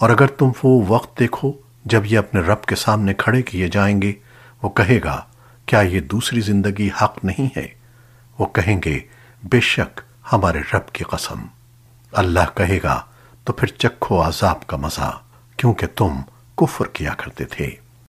اور اگر تم وہ وقت دیکھو جب یہ اپنے رب کے سامنے کھڑے کیے جائیں گے، وہ کہے گا، کیا یہ دوسری زندگی حق نہیں ہے؟ وہ کہیں گے، بے شک ہمارے رب کی قسم۔ اللہ کہے گا، تو پھر چکھو عذاب کا مزہ، کیونکہ تم کفر کیا کرتے تھے۔